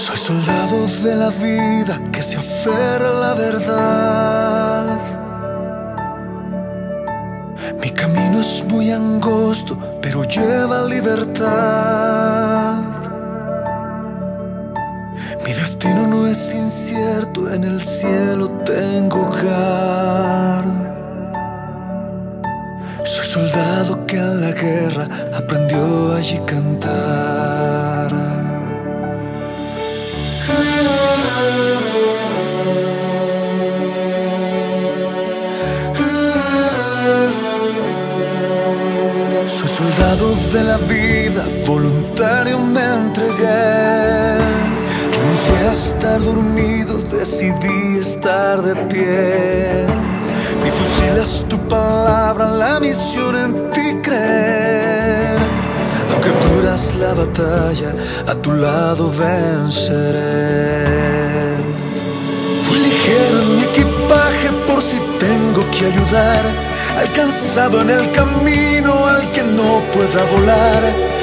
Soy soldado de la vida que se aferra a la verdad. Mi camino es muy angosto, pero lleva libertad. Mi destino no es incierto, en el cielo tengo hogar. Soy soldado que en la guerra aprendió allí cantar. Soy soldado de la vida, voluntario me entregué. Renuncié a estar dormido, decidí estar de pie. Mi fusil es tu palabra, la misión en ti creer. Aunque duras la batalla, a tu lado venceré. Que ayudar. Alcanzado en el camino al que no pueda volar.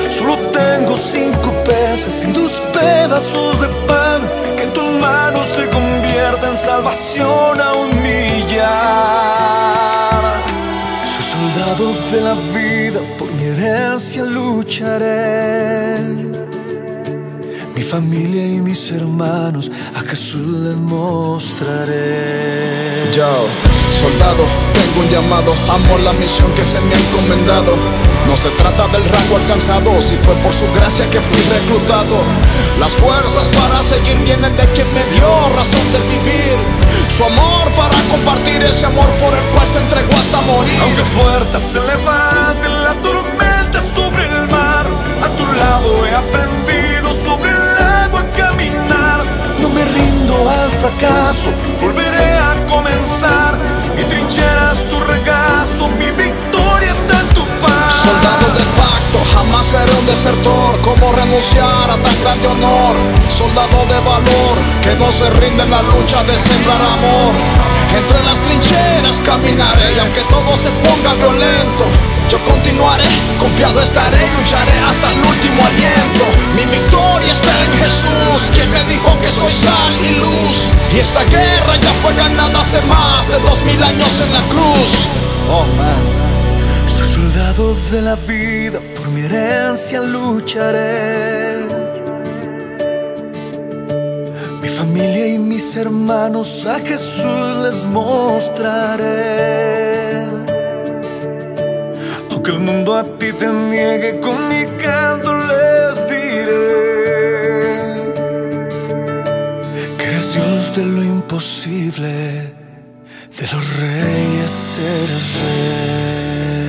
Solo tengo cinco peces y dos pedazos de pan que en tus manos se convierta en salvación a un millar. Soy soldado de la vida, por mi herencia lucharé. Mi familia y mis hermanos a Jesús les mostraré. Yo, soldado, tengo un llamado, amo la misión que se me ha encomendado. No se trata del rango alcanzado, si fue por su gracia que fui reclutado. Las fuerzas para seguir vienen de quien me dio razón de vivir. Su amor para compartir ese amor por el cual se entregó hasta morir. Aunque fuerte se levante la tormenta sobre el mar, a tu lado he aprendido sobre el agua a caminar. No me rindo al fracaso, volveré a comenzar. Mi trinchera es tu regazo, mi victoria está en tu paz. Soldado de facto, jamás seré un desertor. ¿Cómo renunciar a tan grande honor? Soldado de valor, que no se rinde en la lucha de sembrar amor. Entre las trincheras caminaré y aunque todo se ponga violento, yo continuaré, confiado estaré y lucharé hasta el último aliento. Mi victoria Y esta guerra ya fue ganada hace más de dos mil años en la cruz. Oh man. Soy soldado de la vida, por mi herencia lucharé. Mi familia y mis hermanos a Jesús les mostraré. Aunque el mundo a ti te niegue, con mi canto de lo imposible, de los reyes eres rey.